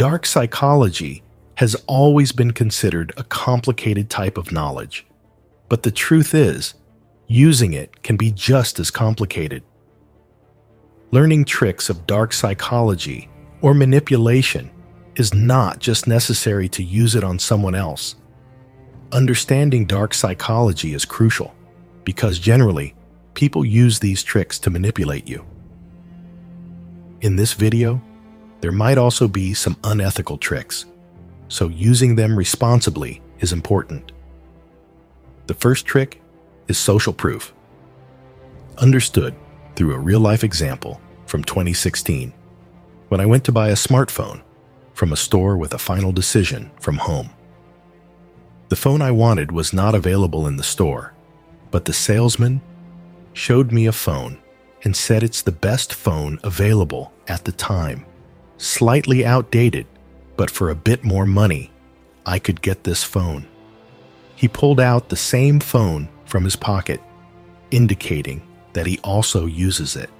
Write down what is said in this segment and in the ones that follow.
Dark psychology has always been considered a complicated type of knowledge, but the truth is, using it can be just as complicated. Learning tricks of dark psychology or manipulation is not just necessary to use it on someone else. Understanding dark psychology is crucial because generally, people use these tricks to manipulate you. In this video, there might also be some unethical tricks, so using them responsibly is important. The first trick is social proof. Understood through a real life example from 2016 when I went to buy a smartphone from a store with a final decision from home. The phone I wanted was not available in the store, but the salesman showed me a phone and said it's the best phone available at the time. Slightly outdated, but for a bit more money, I could get this phone. He pulled out the same phone from his pocket, indicating that he also uses it.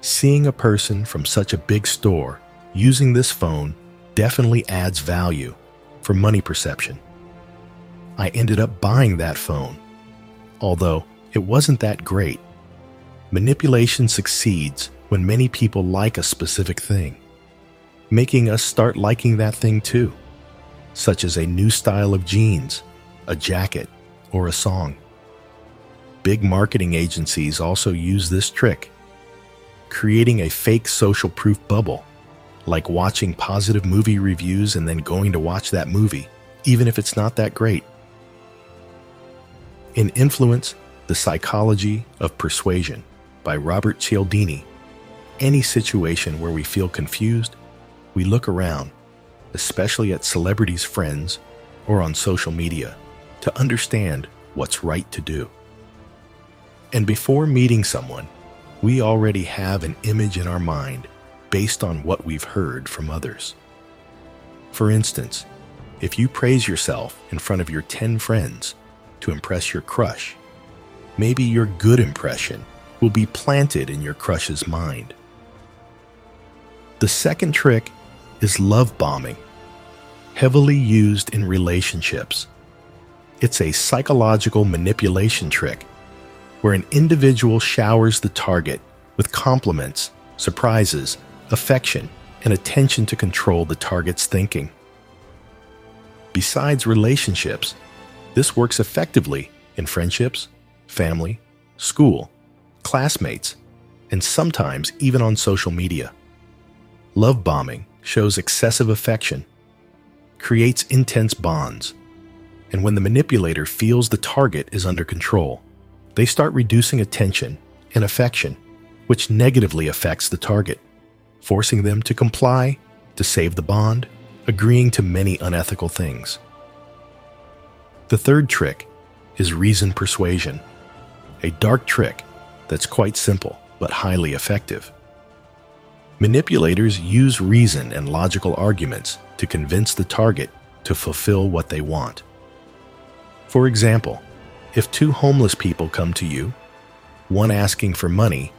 Seeing a person from such a big store using this phone definitely adds value for money perception. I ended up buying that phone, although it wasn't that great. Manipulation succeeds when many people like a specific thing, making us start liking that thing too, such as a new style of jeans, a jacket, or a song. Big marketing agencies also use this trick, creating a fake social proof bubble, like watching positive movie reviews and then going to watch that movie, even if it's not that great. In Influence, The Psychology of Persuasion by Robert Cialdini, any situation where we feel confused, we look around, especially at celebrities' friends or on social media, to understand what's right to do. And before meeting someone, we already have an image in our mind based on what we've heard from others. For instance, if you praise yourself in front of your 10 friends, to impress your crush. Maybe your good impression will be planted in your crush's mind. The second trick is love bombing, heavily used in relationships. It's a psychological manipulation trick where an individual showers the target with compliments, surprises, affection, and attention to control the target's thinking. Besides relationships, this works effectively in friendships, family, school, classmates, and sometimes even on social media. Love bombing shows excessive affection, creates intense bonds, and when the manipulator feels the target is under control, they start reducing attention and affection, which negatively affects the target, forcing them to comply to save the bond, agreeing to many unethical things. The third trick is reason persuasion, a dark trick that's quite simple but highly effective. Manipulators use reason and logical arguments to convince the target to fulfill what they want. For example, if two homeless people come to you, one asking for money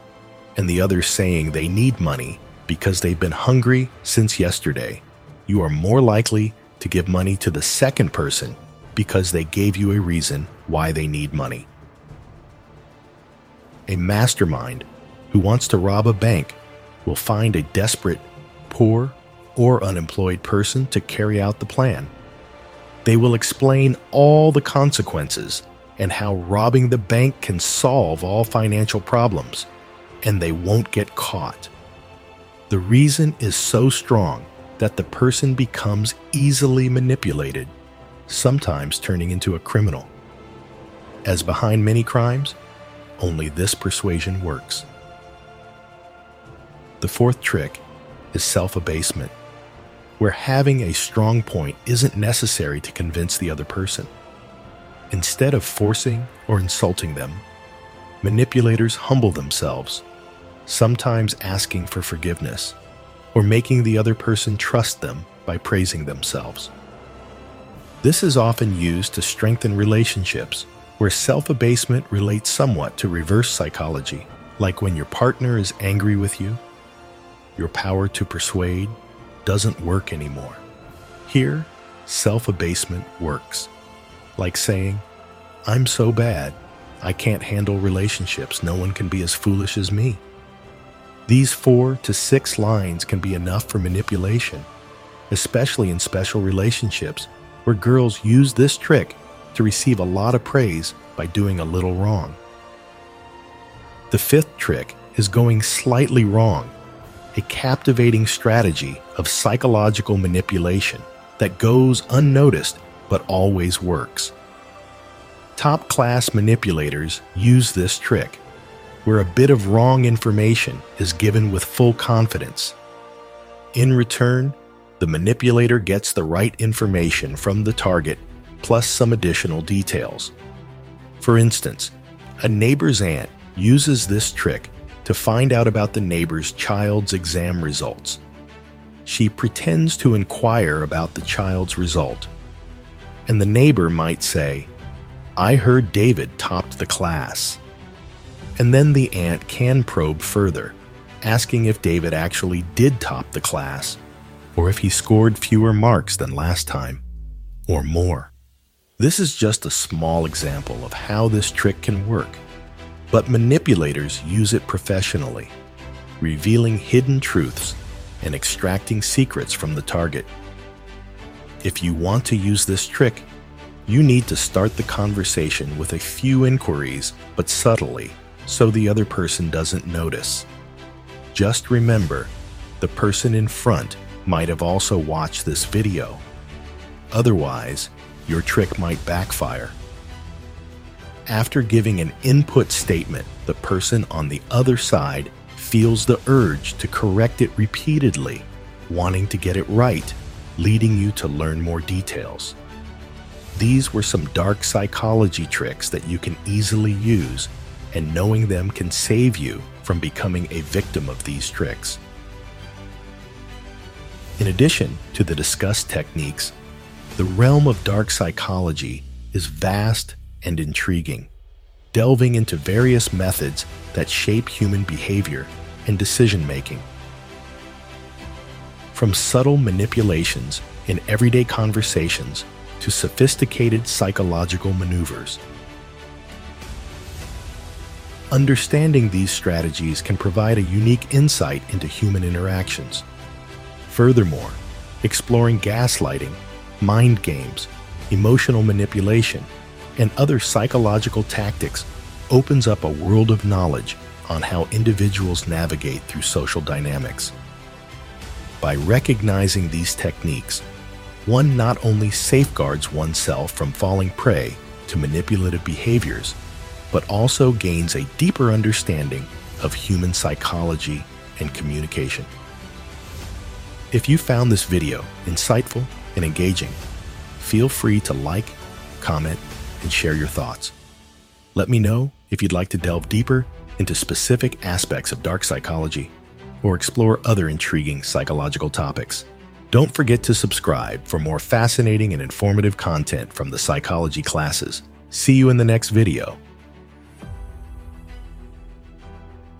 and the other saying they need money because they've been hungry since yesterday, you are more likely to give money to the second person because they gave you a reason why they need money. A mastermind who wants to rob a bank will find a desperate, poor, or unemployed person to carry out the plan. They will explain all the consequences and how robbing the bank can solve all financial problems, and they won't get caught. The reason is so strong that the person becomes easily manipulated sometimes turning into a criminal. As behind many crimes, only this persuasion works. The fourth trick is self abasement, where having a strong point isn't necessary to convince the other person. Instead of forcing or insulting them, manipulators humble themselves, sometimes asking for forgiveness or making the other person trust them by praising themselves. This is often used to strengthen relationships where self abasement relates somewhat to reverse psychology, like when your partner is angry with you. Your power to persuade doesn't work anymore. Here, self abasement works. Like saying, I'm so bad, I can't handle relationships, no one can be as foolish as me. These four to six lines can be enough for manipulation, especially in special relationships where girls use this trick to receive a lot of praise by doing a little wrong. The fifth trick is going slightly wrong, a captivating strategy of psychological manipulation that goes unnoticed but always works. Top class manipulators use this trick, where a bit of wrong information is given with full confidence. In return, the manipulator gets the right information from the target plus some additional details. For instance, a neighbor's aunt uses this trick to find out about the neighbor's child's exam results. She pretends to inquire about the child's result. And the neighbor might say, I heard David topped the class. And then the aunt can probe further, asking if David actually did top the class, or if he scored fewer marks than last time, or more. This is just a small example of how this trick can work, but manipulators use it professionally, revealing hidden truths and extracting secrets from the target. If you want to use this trick, you need to start the conversation with a few inquiries, but subtly, so the other person doesn't notice. Just remember, the person in front might have also watched this video. Otherwise, your trick might backfire. After giving an input statement, the person on the other side feels the urge to correct it repeatedly, wanting to get it right, leading you to learn more details. These were some dark psychology tricks that you can easily use, and knowing them can save you from becoming a victim of these tricks. In addition to the discussed techniques, the realm of dark psychology is vast and intriguing, delving into various methods that shape human behavior and decision making. From subtle manipulations in everyday conversations to sophisticated psychological maneuvers. Understanding these strategies can provide a unique insight into human interactions. Furthermore, exploring gaslighting mind games, emotional manipulation, and other psychological tactics opens up a world of knowledge on how individuals navigate through social dynamics. By recognizing these techniques, one not only safeguards oneself from falling prey to manipulative behaviors, but also gains a deeper understanding of human psychology and communication. If you found this video insightful and engaging, feel free to like, comment, and share your thoughts. Let me know if you'd like to delve deeper into specific aspects of dark psychology or explore other intriguing psychological topics. Don't forget to subscribe for more fascinating and informative content from the psychology classes. See you in the next video.